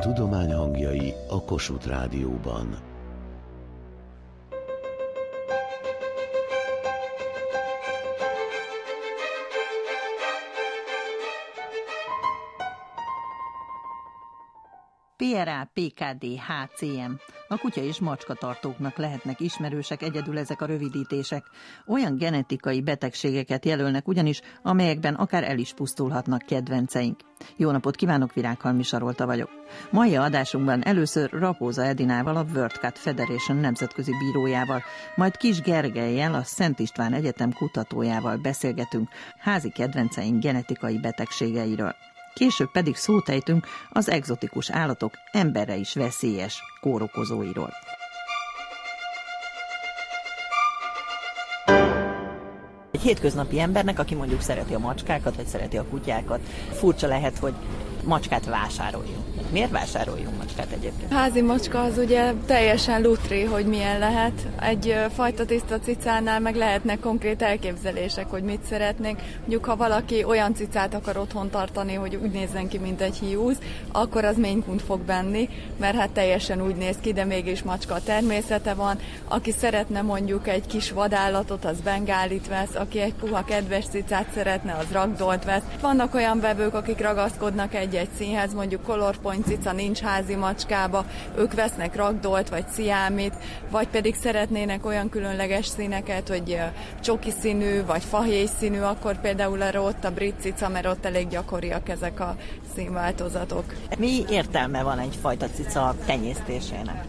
tudomány hangjai a Kossuth Rádióban. PRA, PKD, HCM. A kutya és macskatartóknak lehetnek ismerősek egyedül ezek a rövidítések. Olyan genetikai betegségeket jelölnek ugyanis, amelyekben akár el is pusztulhatnak kedvenceink. Jó napot kívánok, Virághalmi Sarolta vagyok. Mai adásunkban először Rapóza Edinával, a World Cut Federation nemzetközi bírójával, majd Kis Gergelyel, a Szent István Egyetem kutatójával beszélgetünk házi kedvenceink genetikai betegségeiről később pedig szótejtünk az egzotikus állatok emberre is veszélyes kórokozóiról. Egy hétköznapi embernek, aki mondjuk szereti a macskákat, vagy szereti a kutyákat, furcsa lehet, hogy macskát vásároljunk. Miért vásároljunk macskát egyébként? Házi macska az ugye teljesen lutri, hogy milyen lehet. Egy fajta tiszta cicánál meg lehetnek konkrét elképzelések, hogy mit szeretnénk. Mondjuk, ha valaki olyan cicát akar otthon tartani, hogy úgy nézzen ki, mint egy hiúz, akkor az ménykunt fog benni, mert hát teljesen úgy néz ki, de mégis macska természete van. Aki szeretne mondjuk egy kis vadállatot, az bengálit vesz, aki egy puha kedves cicát szeretne, az ragdolt vesz. Vannak olyan vevők, akik ragaszkodnak egy-egy színhez, mondjuk colorpoint cica nincs házi macskába, ők vesznek ragdolt vagy ciámit, vagy pedig szeretnének olyan különleges színeket, hogy csoki színű vagy fahéj színű, akkor például erre ott a brit cica, mert ott elég gyakoriak ezek a színváltozatok. Mi értelme van egyfajta cica tenyésztésének?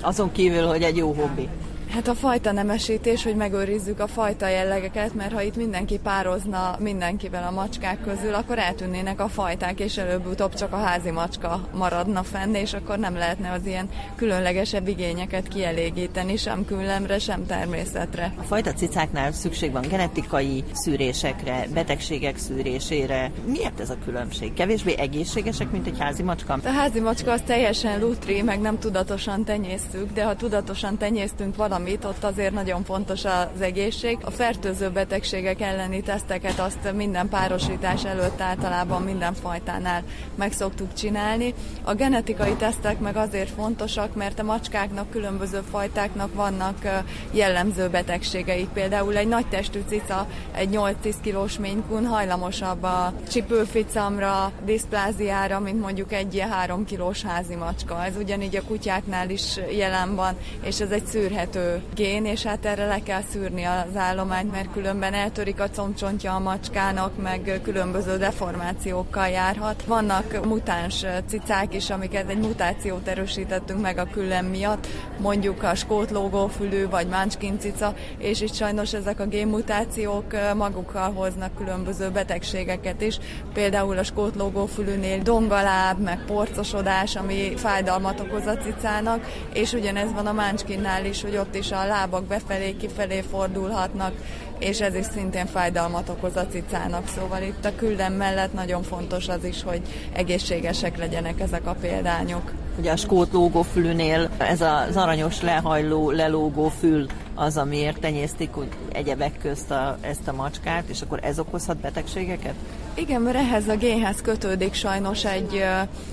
Azon kívül, hogy egy jó hobbi. Hát a fajta nemesítés, hogy megőrizzük a fajta jellegeket, mert ha itt mindenki pározna mindenkivel a macskák közül, akkor eltűnnének a fajták, és előbb-utóbb csak a házi macska maradna fenn, és akkor nem lehetne az ilyen különlegesebb igényeket kielégíteni, sem küllemre, sem természetre. A fajta cicáknál szükség van genetikai szűrésekre, betegségek szűrésére. Miért ez a különbség? Kevésbé egészségesek, mint egy házi macska? A házi macska az teljesen lutri, meg nem tudatosan tenyésztük, de ha tudatosan tenyésztünk valamit, valamit, ott azért nagyon fontos az egészség. A fertőző betegségek elleni teszteket azt minden párosítás előtt általában minden fajtánál meg szoktuk csinálni. A genetikai tesztek meg azért fontosak, mert a macskáknak, különböző fajtáknak vannak jellemző betegségeik. Például egy nagy testű cica, egy 8-10 kilós ménykun hajlamosabb a csipőficamra, diszpláziára, mint mondjuk egy ilyen 3 kilós házi macska. Ez ugyanígy a kutyáknál is jelen van, és ez egy szűrhető gén, és hát erre le kell szűrni az állományt, mert különben eltörik a combcsontja a macskának, meg különböző deformációkkal járhat. Vannak mutáns cicák is, amiket egy mutációt erősítettünk meg a külön miatt, mondjuk a skót lógófülű vagy mánskin cica, és itt sajnos ezek a génmutációk magukkal hoznak különböző betegségeket is, például a skót lógófülűnél dongaláb, meg porcosodás, ami fájdalmat okoz a cicának, és ugyanez van a mánskinnál is, hogy ott is a lábak befelé, kifelé fordulhatnak, és ez is szintén fájdalmat okoz a cicának. Szóval itt a küldem mellett nagyon fontos az is, hogy egészségesek legyenek ezek a példányok. Ugye a skót lógófülűnél ez az aranyos lehajló, lelógó fül az, amiért tenyésztik egyebek közt a, ezt a macskát, és akkor ez okozhat betegségeket? Igen, mert ehhez a génhez kötődik sajnos egy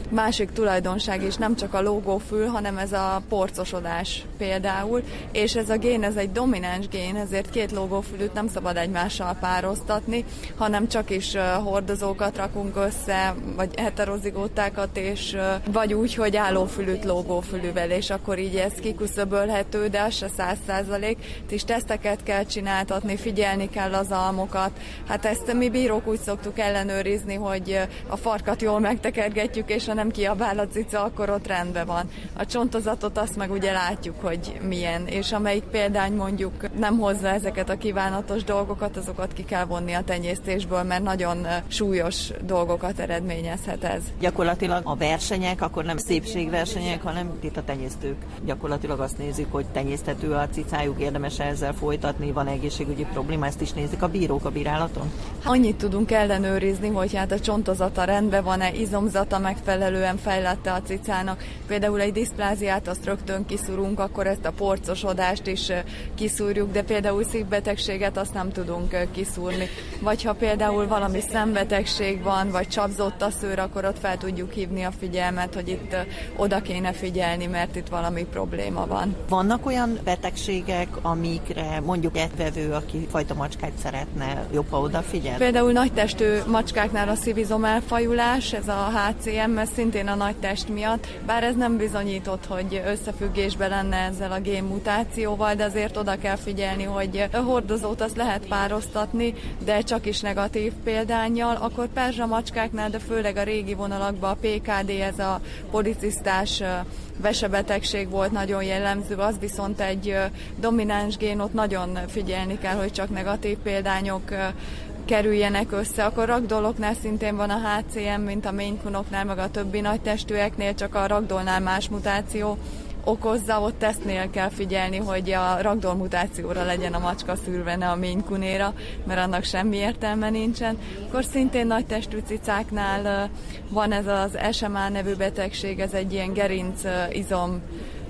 másik tulajdonság is, nem csak a lógófül, hanem ez a porcosodás például, és ez a gén, ez egy domináns gén, ezért két lógófülűt nem szabad egymással pároztatni, hanem csak is hordozókat rakunk össze, vagy heterozigótákat, és vagy úgy, hogy állófülűt lógófülűvel, és akkor így ez kiküszöbölhető, de az se száz százalék. Tis teszteket kell csináltatni, figyelni kell az almokat. Hát ezt mi bírók úgy szoktuk ellenőrizni, hogy a farkat jól megtekergetjük, és ha nem kiabál a cica, akkor ott rendben van. A csontozatot azt meg ugye látjuk, hogy milyen, és amelyik példány mondjuk nem hozza ezeket a kívánatos dolgokat, azokat ki kell vonni a tenyésztésből, mert nagyon súlyos dolgokat eredményezhet ez. Gyakorlatilag a versenyek akkor nem szépségversenyek, hanem itt a tenyésztők gyakorlatilag azt nézik, hogy tenyésztető a cicájuk, érdemes ezzel folytatni, van egészségügyi probléma, ezt is nézik a bírók a bírálaton? Annyit tudunk ellenőrizni, ellenőrizni, hogy hát a csontozata rendben van-e, izomzata megfelelően fejlette a cicának. Például egy diszpláziát azt rögtön kiszúrunk, akkor ezt a porcosodást is kiszúrjuk, de például szívbetegséget azt nem tudunk kiszúrni. Vagy ha például valami szembetegség van, vagy csapzott a szőr, akkor ott fel tudjuk hívni a figyelmet, hogy itt oda kéne figyelni, mert itt valami probléma van. Vannak olyan betegségek, amikre mondjuk etvevő, aki fajta macskát szeretne, jobban odafigyel? Például nagytestű macskáknál a szívizom elfajulás, ez a HCM, ez szintén a nagy test miatt, bár ez nem bizonyított, hogy összefüggésben lenne ezzel a génmutációval, de azért oda kell figyelni, hogy a hordozót azt lehet pároztatni, de csak is negatív példányjal, akkor perzsa macskáknál, de főleg a régi vonalakban a PKD, ez a policisztás vesebetegség volt nagyon jellemző, az viszont egy domináns gén, ott nagyon figyelni kell, hogy csak negatív példányok kerüljenek össze, akkor ragdoloknál szintén van a HCM, mint a ménykunoknál, meg a többi nagy testűeknél, csak a ragdolnál más mutáció okozza, ott tesztnél kell figyelni, hogy a ragdoll mutációra legyen a macska szűrve, ne a ménykunéra, mert annak semmi értelme nincsen. Akkor szintén nagy testű cicáknál van ez az SMA nevű betegség, ez egy ilyen gerinc izom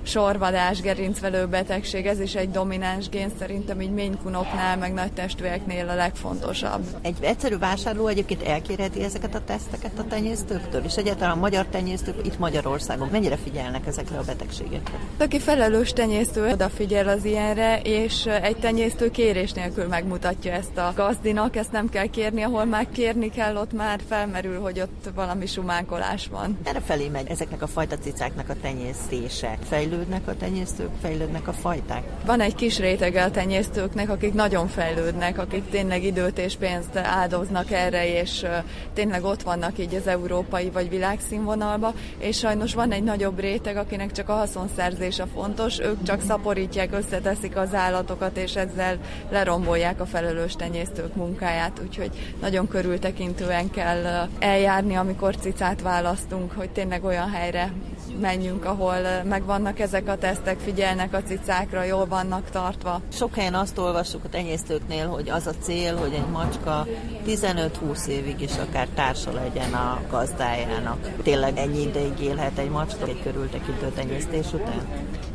sorvadás, gerincvelő betegség, ez is egy domináns gén, szerintem így ménykunoknál, meg nagy testvéreknél a legfontosabb. Egy egyszerű vásárló egyébként elkérheti ezeket a teszteket a tenyésztőktől, és egyáltalán a magyar tenyésztők itt Magyarországon mennyire figyelnek ezekre a betegségekre? Aki felelős tenyésztő odafigyel az ilyenre, és egy tenyésztő kérés nélkül megmutatja ezt a gazdinak, ezt nem kell kérni, ahol már kérni kell, ott már felmerül, hogy ott valami sumánkolás van. Erre felé megy ezeknek a fajta cicáknak a tenyésztése. Fejlő fejlődnek a tenyésztők, fejlődnek a fajták? Van egy kis rétege a tenyésztőknek, akik nagyon fejlődnek, akik tényleg időt és pénzt áldoznak erre, és tényleg ott vannak így az európai vagy világszínvonalba, és sajnos van egy nagyobb réteg, akinek csak a haszonszerzés a fontos, ők csak szaporítják, összeteszik az állatokat, és ezzel lerombolják a felelős tenyésztők munkáját, úgyhogy nagyon körültekintően kell eljárni, amikor cicát választunk, hogy tényleg olyan helyre menjünk, ahol megvannak ezek a tesztek, figyelnek a cicákra, jól vannak tartva. Sok helyen azt olvassuk a tenyésztőknél, hogy az a cél, hogy egy macska 15-20 évig is akár társa legyen a gazdájának. Tényleg ennyi ideig élhet egy macska egy körültekintő tenyésztés után?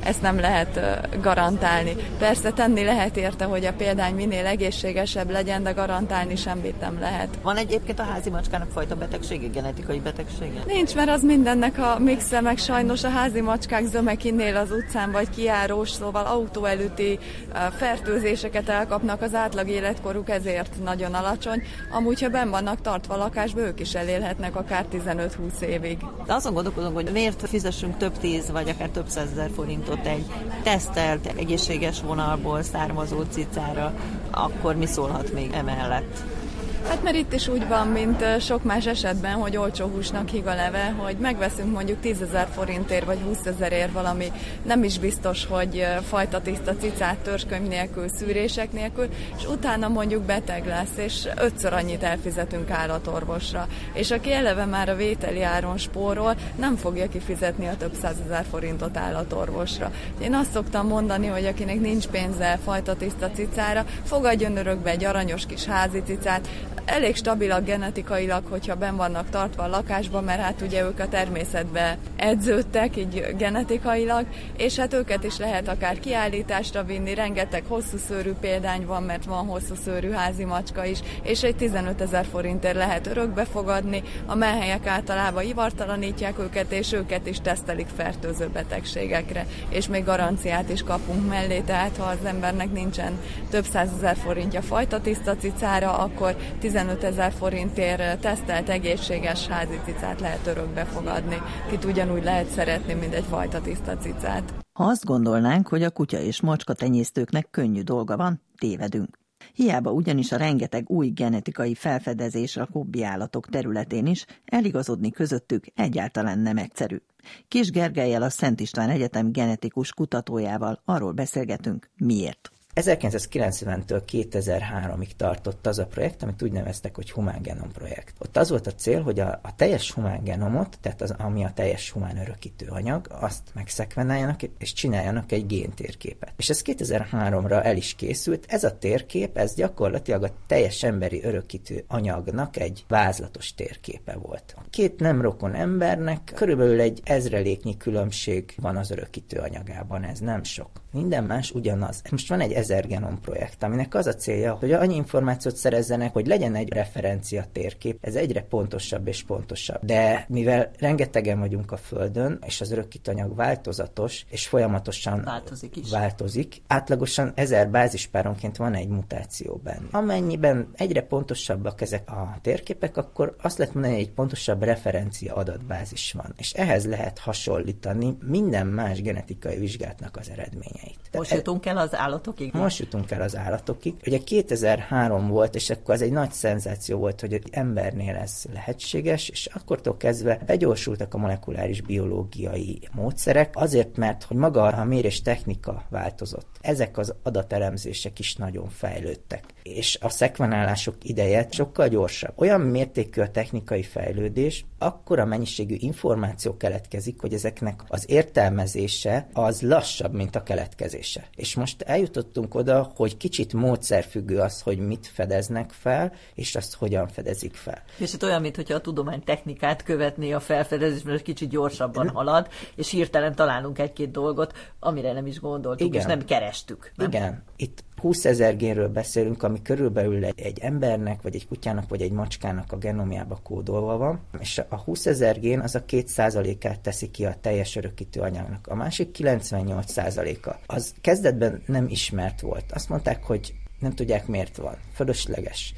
Ezt nem lehet garantálni. Persze tenni lehet érte, hogy a példány minél egészségesebb legyen, de garantálni semmit nem lehet. Van egyébként a házi macskának fajta betegsége, genetikai betegsége? Nincs, mert az mindennek a mixe, meg sajnos a házi macskák zömekinél az utcán vagy kiárós, szóval autó előtti fertőzéseket elkapnak, az átlag életkoruk ezért nagyon alacsony. Amúgy, ha ben vannak tartva lakásba, ők is elélhetnek akár 15-20 évig. De azon gondolkodom, hogy miért fizessünk több tíz vagy akár több százezer forintot egy tesztelt, egészséges vonalból származó cicára, akkor mi szólhat még emellett? Hát mert itt is úgy van, mint sok más esetben, hogy olcsó húsnak híg a leve, hogy megveszünk mondjuk 10 ezer forintért vagy 20 ezerért valami nem is biztos, hogy fajta tiszta cicát törzskönyv nélkül, szűrések nélkül, és utána mondjuk beteg lesz, és ötször annyit elfizetünk állatorvosra. És aki eleve már a vételi áron spórol, nem fogja kifizetni a több százezer forintot állatorvosra. Én azt szoktam mondani, hogy akinek nincs pénze fajta tiszta cicára, fogadjon örökbe egy aranyos kis házi cicát, elég stabilak genetikailag, hogyha ben vannak tartva a lakásban, mert hát ugye ők a természetbe edződtek, így genetikailag, és hát őket is lehet akár kiállításra vinni, rengeteg hosszú szőrű példány van, mert van hosszú szőrű házi macska is, és egy 15 ezer forintért lehet örökbe fogadni, a menhelyek általában ivartalanítják őket, és őket is tesztelik fertőző betegségekre, és még garanciát is kapunk mellé, tehát ha az embernek nincsen több százezer forintja fajta tiszta cicára, akkor 15 ezer forintért tesztelt egészséges házi cicát lehet örökbe fogadni. Kit ugyanúgy lehet szeretni, mint egy fajta tiszta cicát. Ha azt gondolnánk, hogy a kutya és macska tenyésztőknek könnyű dolga van, tévedünk. Hiába ugyanis a rengeteg új genetikai felfedezés a hobbi állatok területén is eligazodni közöttük egyáltalán nem egyszerű. Kis Gergelyel a Szent István Egyetem genetikus kutatójával arról beszélgetünk, miért. 1990-től 2003-ig tartott az a projekt, amit úgy neveztek, hogy Humán Genom projekt. Ott az volt a cél, hogy a, a teljes humán genomot, tehát az, ami a teljes humán örökítő anyag, azt megszekvenáljanak, és csináljanak egy géntérképet. És ez 2003-ra el is készült. Ez a térkép, ez gyakorlatilag a teljes emberi örökítő anyagnak egy vázlatos térképe volt. A két nem rokon embernek körülbelül egy ezreléknyi különbség van az örökítő anyagában, ez nem sok. Minden más ugyanaz. Most van egy ezer genom projekt, aminek az a célja, hogy annyi információt szerezzenek, hogy legyen egy referencia térkép. Ez egyre pontosabb és pontosabb. De mivel rengetegen vagyunk a Földön, és az örökítőanyag változatos, és folyamatosan változik, is. változik, átlagosan ezer bázispáronként van egy mutáció benne. Amennyiben egyre pontosabbak ezek a térképek, akkor azt lehet mondani, hogy egy pontosabb referencia adatbázis van. És ehhez lehet hasonlítani minden más genetikai vizsgálatnak az eredményeit. Most jutunk el az állatokig? Most jutunk el az állatokig. Ugye 2003 volt, és akkor az egy nagy szenzáció volt, hogy egy embernél ez lehetséges, és akkortól kezdve begyorsultak a molekuláris biológiai módszerek, azért, mert hogy maga a mérés technika változott. Ezek az adatelemzések is nagyon fejlődtek és a szekvenálások ideje sokkal gyorsabb. Olyan mértékű a technikai fejlődés, akkora mennyiségű információ keletkezik, hogy ezeknek az értelmezése az lassabb, mint a keletkezése. És most eljutottunk oda, hogy kicsit módszerfüggő az, hogy mit fedeznek fel, és azt hogyan fedezik fel. És itt olyan, mintha a tudomány technikát követné a felfedezés, mert kicsit gyorsabban halad, és hirtelen találunk egy-két dolgot, amire nem is gondoltuk, Igen. és nem kerestük. Nem? Igen. Itt 20 ezer génről beszélünk, ami körülbelül egy embernek, vagy egy kutyának, vagy egy macskának a genomjába kódolva van, és a 20 ezer gén az a 2%-át teszi ki a teljes örökítő anyagnak. A másik 98%-a az kezdetben nem ismert volt. Azt mondták, hogy nem tudják miért van. Fölösleges.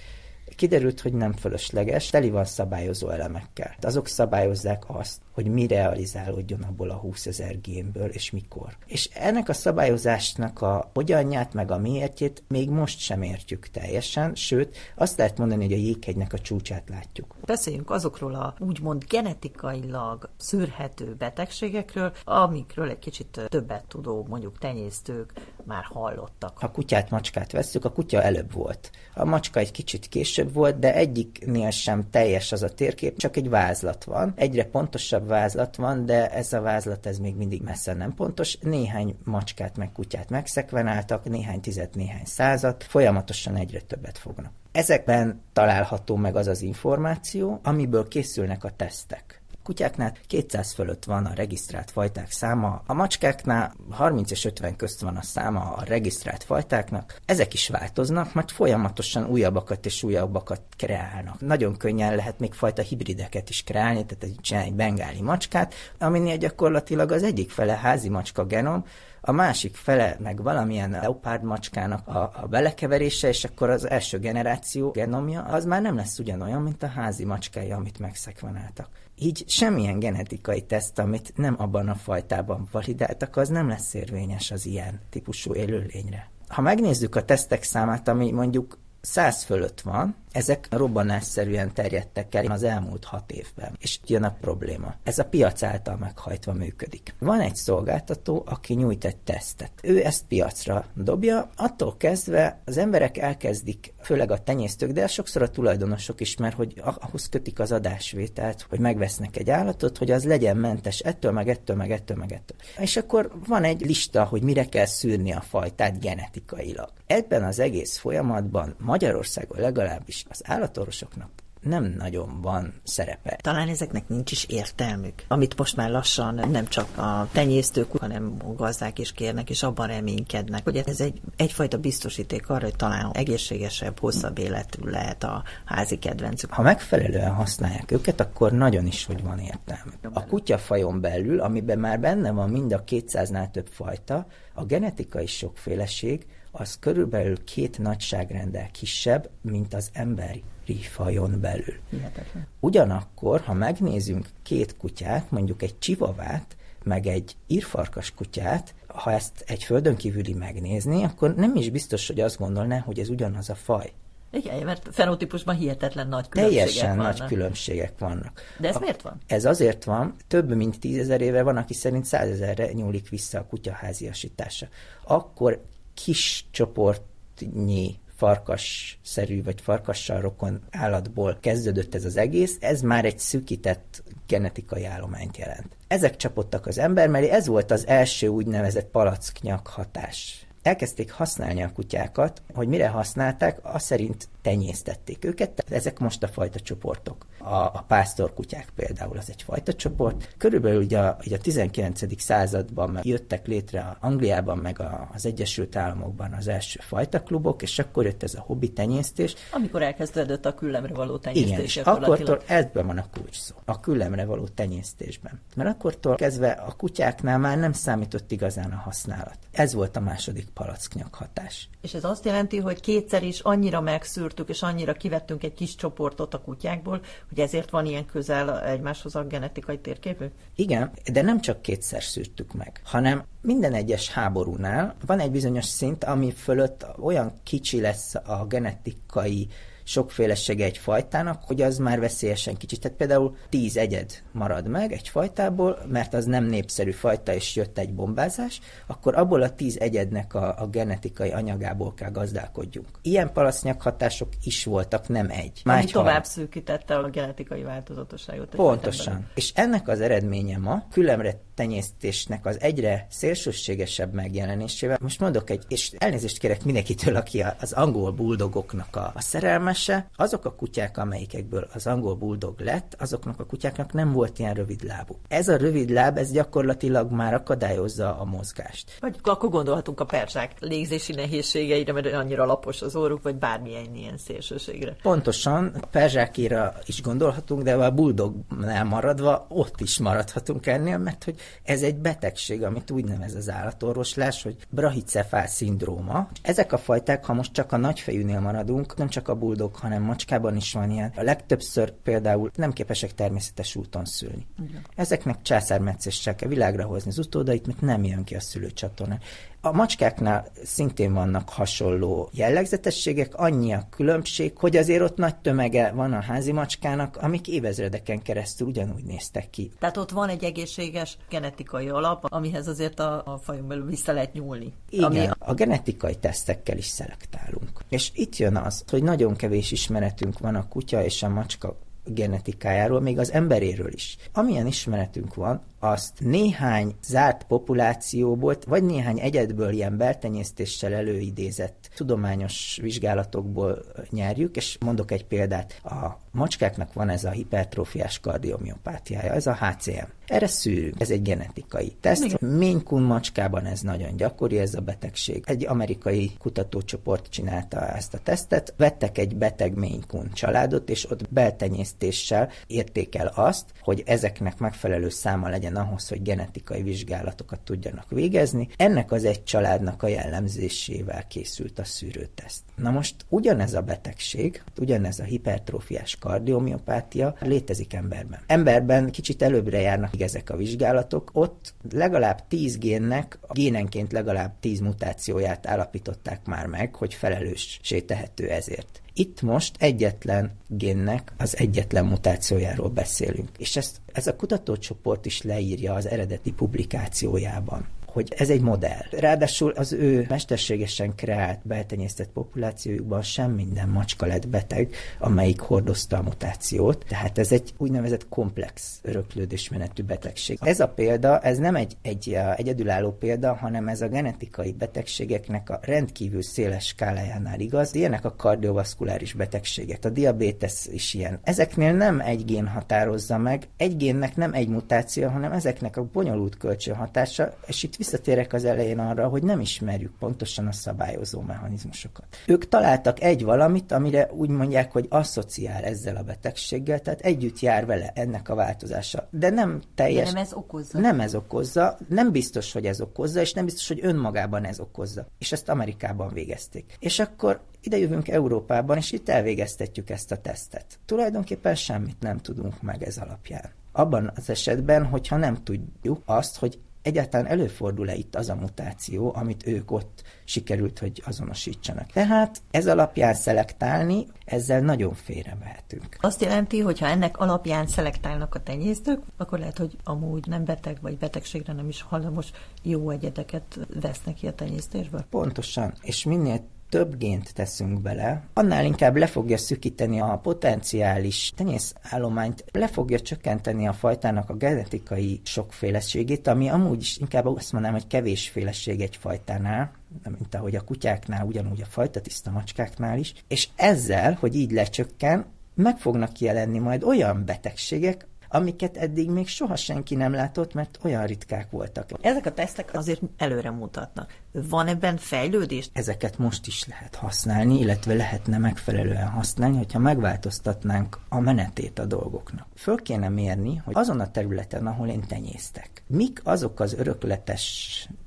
Kiderült, hogy nem fölösleges, teli van szabályozó elemekkel. Azok szabályozzák azt, hogy mi realizálódjon abból a 20 ezer génből, és mikor. És ennek a szabályozásnak a hogyanját, meg a miértjét még most sem értjük teljesen, sőt, azt lehet mondani, hogy a jéghegynek a csúcsát látjuk. Beszéljünk azokról a úgymond genetikailag szűrhető betegségekről, amikről egy kicsit többet tudó, mondjuk tenyésztők már hallottak. Ha kutyát, macskát vesszük, a kutya előbb volt. A macska egy kicsit később volt, de egyiknél sem teljes az a térkép, csak egy vázlat van. Egyre pontosabb pontosabb vázlat van, de ez a vázlat ez még mindig messze nem pontos. Néhány macskát meg kutyát megszekvenáltak, néhány tizet, néhány százat, folyamatosan egyre többet fognak. Ezekben található meg az az információ, amiből készülnek a tesztek kutyáknál 200 fölött van a regisztrált fajták száma, a macskáknál 30 és 50 közt van a száma a regisztrált fajtáknak. Ezek is változnak, mert folyamatosan újabbakat és újabbakat kreálnak. Nagyon könnyen lehet még fajta hibrideket is kreálni, tehát csinálni egy bengáli macskát, aminél gyakorlatilag az egyik fele házi macska genom, a másik fele meg valamilyen leopárd macskának a, a belekeverése, és akkor az első generáció genomja az már nem lesz ugyanolyan, mint a házi macskája, amit megszekvenáltak. Így semmilyen genetikai teszt, amit nem abban a fajtában validáltak, az nem lesz érvényes az ilyen típusú élőlényre. Ha megnézzük a tesztek számát, ami mondjuk 100 fölött van, ezek robbanásszerűen terjedtek el az elmúlt hat évben. És jön a probléma. Ez a piac által meghajtva működik. Van egy szolgáltató, aki nyújt egy tesztet. Ő ezt piacra dobja, attól kezdve az emberek elkezdik, főleg a tenyésztők, de sokszor a tulajdonosok is, mert hogy ahhoz kötik az adásvételt, hogy megvesznek egy állatot, hogy az legyen mentes ettől, meg ettől, meg ettől, meg ettől. És akkor van egy lista, hogy mire kell szűrni a fajtát genetikailag. Ebben az egész folyamatban Magyarországon legalábbis az állatorvosoknak nem nagyon van szerepe. Talán ezeknek nincs is értelmük, amit most már lassan nem csak a tenyésztők, hanem a gazdák is kérnek, és abban reménykednek, hogy ez egy, egyfajta biztosíték arra, hogy talán egészségesebb, hosszabb életű lehet a házi kedvencük. Ha megfelelően használják őket, akkor nagyon is, hogy van értelmük. A kutyafajon belül, amiben már benne van mind a 200-nál több fajta, a genetikai sokféleség az körülbelül két nagyságrendel kisebb, mint az emberi fajon belül. Hihetetlen. Ugyanakkor, ha megnézünk két kutyát, mondjuk egy csivavát, meg egy írfarkas kutyát, ha ezt egy földön kívüli megnézni, akkor nem is biztos, hogy azt gondolná, hogy ez ugyanaz a faj. Igen, mert fenotípusban hihetetlen nagy különbségek Teljesen vannak. nagy különbségek vannak. De ez a, miért van? Ez azért van, több mint tízezer éve van, aki szerint százezerre nyúlik vissza a kutya háziasítása. Akkor kis csoportnyi farkasszerű vagy farkassal rokon állatból kezdődött ez az egész, ez már egy szűkített genetikai állományt jelent. Ezek csapottak az ember mellé, ez volt az első úgynevezett palacknyak hatás elkezdték használni a kutyákat, hogy mire használták, azt szerint tenyésztették őket. Ezek most a fajta csoportok. A, a pásztorkutyák például az egy fajta csoport. Körülbelül ugye a, ugye a 19. században jöttek létre Angliában, meg a, az Egyesült Államokban az első fajta klubok, és akkor jött ez a hobbi tenyésztés. Amikor elkezdődött a küllemre való tenyésztés. Igen, akkortól ebben van a kulcs szó. A küllemre való tenyésztésben. Mert akkortól kezdve a kutyáknál már nem számított igazán a használat. Ez volt a második palacknyak hatás. És ez azt jelenti, hogy kétszer is annyira megszűrtük, és annyira kivettünk egy kis csoportot a kutyákból, hogy ezért van ilyen közel egymáshoz a genetikai térképük? Igen, de nem csak kétszer szűrtük meg, hanem minden egyes háborúnál van egy bizonyos szint, ami fölött olyan kicsi lesz a genetikai sokfélesége egy fajtának, hogy az már veszélyesen kicsit. Tehát például tíz egyed marad meg egy fajtából, mert az nem népszerű fajta, és jött egy bombázás, akkor abból a tíz egyednek a, a genetikai anyagából kell gazdálkodjunk. Ilyen palasznyak hatások is voltak, nem egy. Már Ami tovább szűkítette a genetikai változatosságot. Pontosan. És ennek az eredménye ma külemre tenyésztésnek az egyre szélsőségesebb megjelenésével. Most mondok egy, és elnézést kérek mindenkitől, aki az angol buldogoknak a, a szerelmese, azok a kutyák, amelyikekből az angol buldog lett, azoknak a kutyáknak nem volt ilyen rövid lábuk. Ez a rövid láb, ez gyakorlatilag már akadályozza a mozgást. Vagy akkor gondolhatunk a perzsák légzési nehézségeire, mert annyira lapos az óruk, vagy bármilyen ilyen szélsőségre. Pontosan, a perzsákira is gondolhatunk, de a buldognál maradva ott is maradhatunk ennél, mert hogy ez egy betegség, amit úgy nevez az állatorvoslás, hogy brahicefál szindróma. Ezek a fajták, ha most csak a nagyfejűnél maradunk, nem csak a buldog, hanem macskában is van ilyen. A legtöbbször például nem képesek természetes úton szülni. Igen. Ezeknek császármetszéssel kell világra hozni az utódait, mert nem jön ki a szülőcsatornán. A macskáknál szintén vannak hasonló jellegzetességek, annyi a különbség, hogy azért ott nagy tömege van a házi macskának, amik évezredeken keresztül ugyanúgy néztek ki. Tehát ott van egy egészséges genetikai alap, amihez azért a, a fajon belül vissza lehet nyúlni. Igen, ami... a genetikai tesztekkel is szelektálunk. És itt jön az, hogy nagyon kevés ismeretünk van a kutya és a macska genetikájáról, még az emberéről is. Amilyen ismeretünk van, azt néhány zárt populációból, vagy néhány egyedből ilyen beltenyésztéssel előidézett tudományos vizsgálatokból nyerjük, és mondok egy példát. A macskáknak van ez a hipertrófiás kardiomiopátiája, ez a HCM. Erre szűrünk, ez egy genetikai teszt. Ménykun macskában ez nagyon gyakori, ez a betegség. Egy amerikai kutatócsoport csinálta ezt a tesztet, vettek egy beteg ménykun családot, és ott beltenyésztéssel érték el azt, hogy ezeknek megfelelő száma legyen ahhoz, hogy genetikai vizsgálatokat tudjanak végezni. Ennek az egy családnak a jellemzésével készült a szűrőteszt. Na most ugyanez a betegség, ugyanez a hipertrófiás kardiomiopátia létezik emberben. Emberben kicsit előbbre járnak ezek a vizsgálatok, ott legalább 10 génnek, génenként legalább 10 mutációját állapították már meg, hogy felelős tehető ezért. Itt most egyetlen génnek az egyetlen mutációjáról beszélünk. És ezt, ez a kutatócsoport is leírja az eredeti publikációjában hogy ez egy modell. Ráadásul az ő mesterségesen kreált, beltenyésztett populációjukban sem minden macska lett beteg, amelyik hordozta a mutációt, tehát ez egy úgynevezett komplex öröklődésmenetű betegség. Ez a példa, ez nem egy, egy egyedülálló példa, hanem ez a genetikai betegségeknek a rendkívül széles skálájánál igaz. Ilyenek a kardiovaszkuláris betegségek, a diabétesz is ilyen. Ezeknél nem egy gén határozza meg, egy génnek nem egy mutáció, hanem ezeknek a bonyolult kölcsönhatása, és itt visszatérek az elején arra, hogy nem ismerjük pontosan a szabályozó mechanizmusokat. Ők találtak egy valamit, amire úgy mondják, hogy asszociál ezzel a betegséggel, tehát együtt jár vele ennek a változása. De nem teljes. De nem ez okozza. Nem ez okozza, nem biztos, hogy ez okozza, és nem biztos, hogy önmagában ez okozza. És ezt Amerikában végezték. És akkor ide jövünk Európában, és itt elvégeztetjük ezt a tesztet. Tulajdonképpen semmit nem tudunk meg ez alapján. Abban az esetben, hogyha nem tudjuk azt, hogy egyáltalán előfordul-e itt az a mutáció, amit ők ott sikerült, hogy azonosítsanak. Tehát ez alapján szelektálni, ezzel nagyon félremehetünk. Azt jelenti, hogy ha ennek alapján szelektálnak a tenyésztők, akkor lehet, hogy amúgy nem beteg, vagy betegségre nem is hallamos jó egyedeket vesznek ki a tenyésztésből? Pontosan, és minél több gént teszünk bele, annál inkább le fogja szükíteni a potenciális tenyészállományt, le fogja csökkenteni a fajtának a genetikai sokféleségét, ami amúgy is inkább azt mondanám, hogy kevésféleség egy fajtánál, mint ahogy a kutyáknál, ugyanúgy a fajta tiszta macskáknál is, és ezzel, hogy így lecsökken, meg fognak jelenni majd olyan betegségek, amiket eddig még soha senki nem látott, mert olyan ritkák voltak. Ezek a tesztek azért előre mutatnak. Van ebben fejlődés? Ezeket most is lehet használni, illetve lehetne megfelelően használni, hogyha megváltoztatnánk a menetét a dolgoknak. Föl kéne mérni, hogy azon a területen, ahol én tenyésztek, mik azok az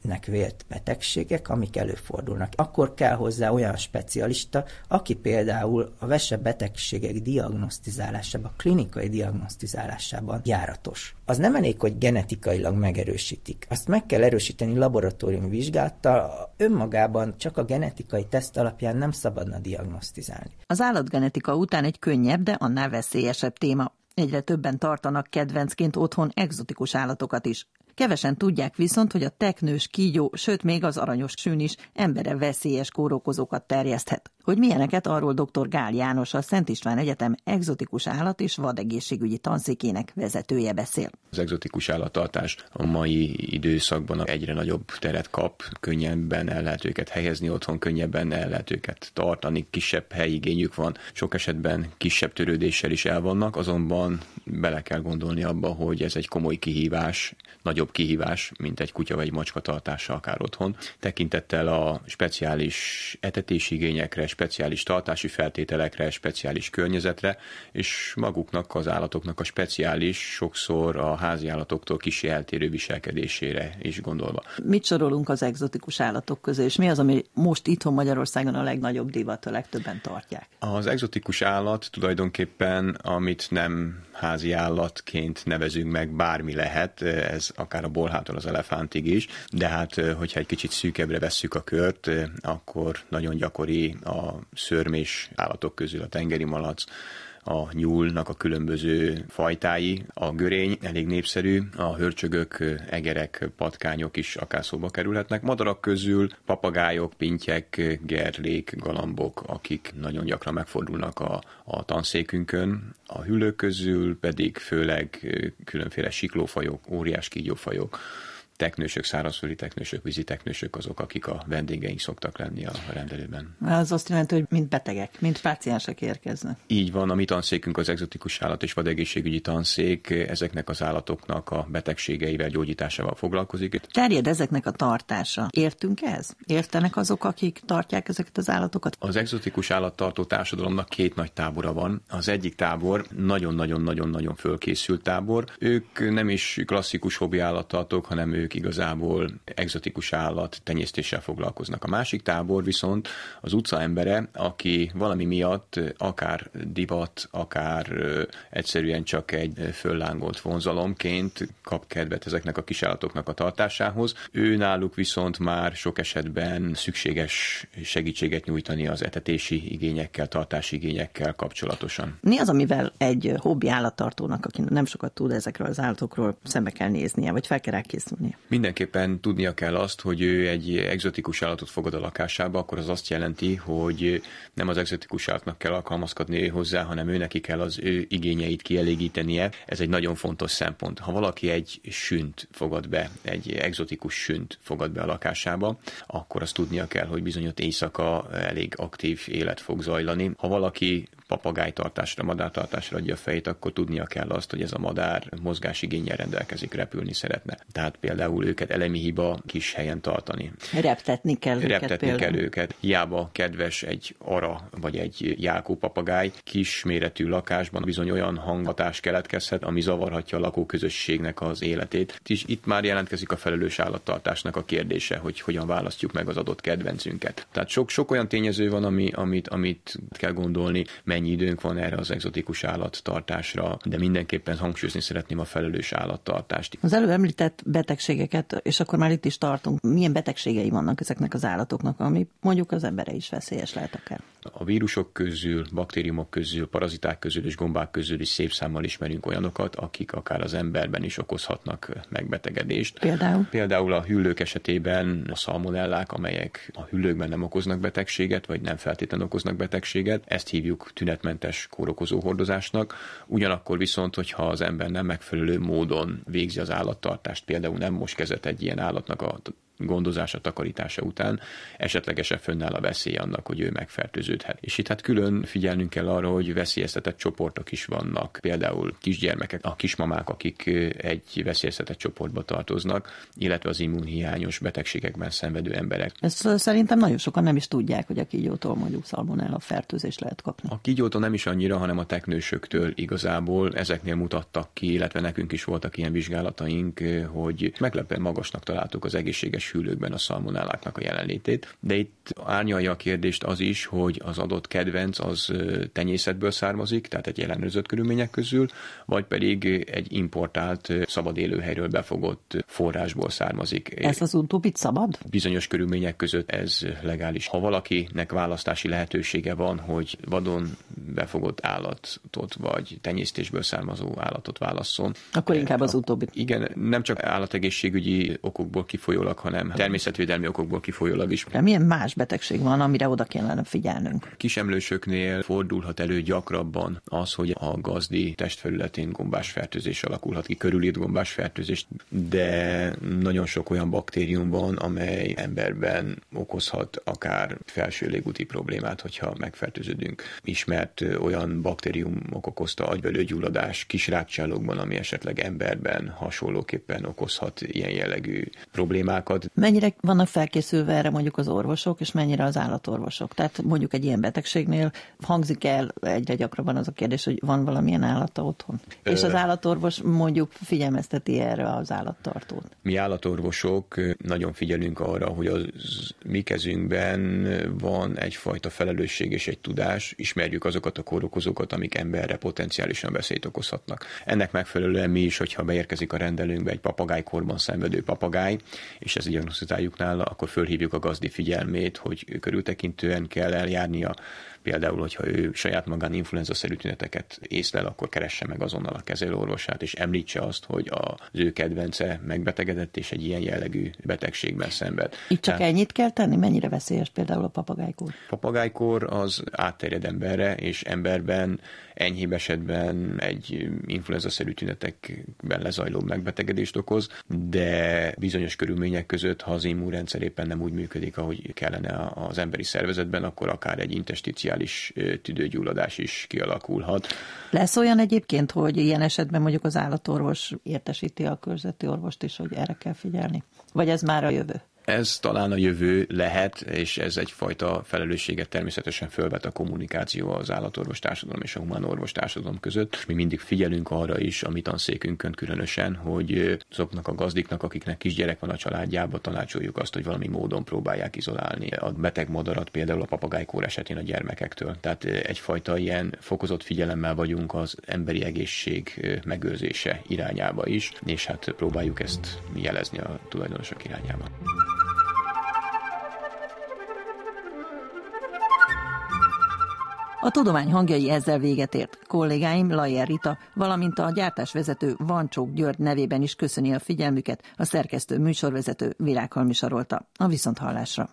örökletesnek vélt betegségek, amik előfordulnak. Akkor kell hozzá olyan specialista, aki például a vese betegségek diagnosztizálásában, klinikai diagnosztizálásában járatos. Az nem elég, hogy genetikailag megerősítik. Azt meg kell erősíteni laboratóriumi vizsgálattal, önmagában csak a genetikai teszt alapján nem szabadna diagnosztizálni. Az állatgenetika után egy könnyebb, de annál veszélyesebb téma. Egyre többen tartanak kedvencként otthon egzotikus állatokat is. Kevesen tudják viszont, hogy a teknős kígyó, sőt még az aranyos sűn is embere veszélyes kórokozókat terjeszthet. Hogy milyeneket arról dr. Gál János, a Szent István Egyetem egzotikus állat és vadegészségügyi tanszékének vezetője beszél. Az egzotikus állattartás a mai időszakban egyre nagyobb teret kap, könnyebben el lehet őket helyezni otthon, könnyebben el lehet őket tartani, kisebb helyigényük van, sok esetben kisebb törődéssel is elvannak, azonban bele kell gondolni abba, hogy ez egy komoly kihívás, nagyobb kihívás, mint egy kutya vagy macska tartása akár otthon. Tekintettel a speciális etetési igényekre, speciális tartási feltételekre, speciális környezetre, és maguknak, az állatoknak a speciális, sokszor a házi állatoktól kicsi eltérő viselkedésére is gondolva. Mit sorolunk az egzotikus állatok közé, és mi az, ami most itthon Magyarországon a legnagyobb divat, a legtöbben tartják? Az egzotikus állat tulajdonképpen, amit nem házi állatként nevezünk meg, bármi lehet, ez akár a bolhától az elefántig is, de hát, hogyha egy kicsit szűkebbre vesszük a kört, akkor nagyon gyakori a szörmés állatok közül a tengeri malac, a nyúlnak a különböző fajtái. A görény elég népszerű, a hörcsögök, egerek, patkányok is akár szóba kerülhetnek. Madarak közül papagájok, pintyek, gerlék, galambok, akik nagyon gyakran megfordulnak a, a tanszékünkön. A hüllők közül pedig főleg különféle siklófajok, óriás kígyófajok, teknősök, szárazföldi teknősök, vízi teknősök azok, akik a vendégeink szoktak lenni a rendelőben. Az azt jelenti, hogy mint betegek, mint páciensek érkeznek. Így van, a mi tanszékünk az egzotikus állat és vadegészségügyi tanszék, ezeknek az állatoknak a betegségeivel, gyógyításával foglalkozik. Terjed ezeknek a tartása. Értünk ez? Értenek azok, akik tartják ezeket az állatokat? Az egzotikus állattartó társadalomnak két nagy tábora van. Az egyik tábor nagyon-nagyon-nagyon-nagyon fölkészült tábor. Ők nem is klasszikus hobbi állattartók, hanem ők ők igazából egzotikus állat tenyésztéssel foglalkoznak. A másik tábor viszont az utca embere, aki valami miatt akár divat, akár egyszerűen csak egy föllángolt vonzalomként kap kedvet ezeknek a kisállatoknak a tartásához. Ő náluk viszont már sok esetben szükséges segítséget nyújtani az etetési igényekkel, tartási igényekkel kapcsolatosan. Mi az, amivel egy hobbi állattartónak, aki nem sokat tud ezekről az állatokról, szembe kell néznie, vagy fel kell rá készülnie? Mindenképpen tudnia kell azt, hogy ő egy egzotikus állatot fogad a lakásába, akkor az azt jelenti, hogy nem az egzotikus állatnak kell alkalmazkodni hozzá, hanem ő neki kell az ő igényeit kielégítenie. Ez egy nagyon fontos szempont. Ha valaki egy sünt fogad be, egy egzotikus sünt fogad be a lakásába, akkor azt tudnia kell, hogy bizony ott éjszaka elég aktív élet fog zajlani. Ha valaki papagájtartásra, madártartásra adja a fejét, akkor tudnia kell azt, hogy ez a madár mozgásigényel rendelkezik, repülni szeretne. Tehát például őket elemi hiba kis helyen tartani. Reptetni kell őket Reptetni például. kell őket. Hiába kedves egy ara vagy egy jákó papagáj, kis méretű lakásban bizony olyan hanghatás keletkezhet, ami zavarhatja a lakóközösségnek az életét. És itt már jelentkezik a felelős állattartásnak a kérdése, hogy hogyan választjuk meg az adott kedvencünket. Tehát sok, sok olyan tényező van, ami, amit, amit kell gondolni, mennyi időnk van erre az egzotikus állattartásra, de mindenképpen hangsúlyozni szeretném a felelős állattartást. Az előbb említett betegségeket, és akkor már itt is tartunk, milyen betegségei vannak ezeknek az állatoknak, ami mondjuk az embere is veszélyes lehet akár. A vírusok közül, baktériumok közül, paraziták közül és gombák közül is szép számmal ismerünk olyanokat, akik akár az emberben is okozhatnak megbetegedést. Például? Például a hüllők esetében a szalmonellák, amelyek a hüllőkben nem okoznak betegséget, vagy nem feltétlenül okoznak betegséget, ezt hívjuk tünetmentes kórokozó hordozásnak. Ugyanakkor viszont, hogyha az ember nem megfelelő módon végzi az állattartást, például nem most kezet egy ilyen állatnak a gondozása, takarítása után esetlegesen fönnáll a veszély annak, hogy ő megfertőződhet. És itt hát külön figyelnünk kell arra, hogy veszélyeztetett csoportok is vannak, például kisgyermekek, a kismamák, akik egy veszélyeztetett csoportba tartoznak, illetve az immunhiányos betegségekben szenvedő emberek. Ezt szerintem nagyon sokan nem is tudják, hogy a kígyótól mondjuk a fertőzést lehet kapni. A kígyótól nem is annyira, hanem a teknősöktől igazából ezeknél mutattak ki, illetve nekünk is voltak ilyen vizsgálataink, hogy meglepően magasnak találtuk az egészséges és hűlőkben a szalmonelláknak a jelenlétét. De itt árnyalja a kérdést az is, hogy az adott kedvenc az tenyészetből származik, tehát egy ellenőrzött körülmények közül, vagy pedig egy importált szabad élőhelyről befogott forrásból származik. Ez az utóbbit szabad? Bizonyos körülmények között ez legális. Ha valakinek választási lehetősége van, hogy vadon befogott állatot, vagy tenyésztésből származó állatot válasszon. Akkor inkább az utóbbi. Igen, nem csak állategészségügyi okokból kifolyólag, hanem természetvédelmi okokból kifolyólag is. De milyen más betegség van, amire oda kellene figyelnünk? Kisemlősöknél fordulhat elő gyakrabban az, hogy a gazdi testfelületén gombás fertőzés alakulhat ki, körülírt gombás fertőzés, de nagyon sok olyan baktérium van, amely emberben okozhat akár felső légúti problémát, hogyha megfertőződünk. Ismert olyan baktériumok okozta agybelőgyulladás kisrákcsálókban, ami esetleg emberben hasonlóképpen okozhat ilyen jellegű problémákat ad. Mennyire vannak felkészülve erre mondjuk az orvosok, és mennyire az állatorvosok? Tehát mondjuk egy ilyen betegségnél hangzik el egyre gyakrabban az a kérdés, hogy van valamilyen állata otthon. Ö... És az állatorvos mondjuk figyelmezteti erre az állattartót. Mi állatorvosok nagyon figyelünk arra, hogy az mi kezünkben van egyfajta felelősség és egy tudás, ismerjük azokat a kórokozókat, amik emberre potenciálisan veszélyt okozhatnak. Ennek megfelelően mi is, hogyha beérkezik a rendelőnkbe egy papagájkorban szenvedő papagáj, és ez ezt diagnosztizáljuk nála, akkor fölhívjuk a gazdi figyelmét, hogy körültekintően kell eljárnia Például, hogyha ő saját magán influenza-szerű tüneteket észlel, akkor keresse meg azonnal a kezelőorvosát, és említse azt, hogy az ő kedvence megbetegedett, és egy ilyen jellegű betegségben szenved. Itt csak Tehát, ennyit kell tenni? Mennyire veszélyes például a papagálykór? Papagálykór az átterjed emberre, és emberben enyhébb esetben egy influenza-szerű tünetekben lezajló megbetegedést okoz, de bizonyos körülmények között, ha az immunrendszer éppen nem úgy működik, ahogy kellene az emberi szervezetben, akkor akár egy intersticiális potenciális tüdőgyulladás is kialakulhat. Lesz olyan egyébként, hogy ilyen esetben mondjuk az állatorvos értesíti a körzeti orvost is, hogy erre kell figyelni? Vagy ez már a jövő? Ez talán a jövő lehet, és ez egyfajta felelősséget természetesen fölvet a kommunikáció az állatorvos társadalom és a humán orvos társadalom között. Mi mindig figyelünk arra is, a mi tanszékünkön különösen, hogy azoknak a gazdiknak, akiknek kisgyerek van a családjába, tanácsoljuk azt, hogy valami módon próbálják izolálni a beteg madarat, például a papagájkór esetén a gyermekektől. Tehát egyfajta ilyen fokozott figyelemmel vagyunk az emberi egészség megőrzése irányába is, és hát próbáljuk ezt jelezni a tulajdonosok irányába. A tudomány hangjai ezzel véget ért. Kollégáim Lajer Rita, valamint a gyártásvezető Vancsók György nevében is köszöni a figyelmüket, a szerkesztő műsorvezető Virághalmi Sarolta. A viszonthallásra.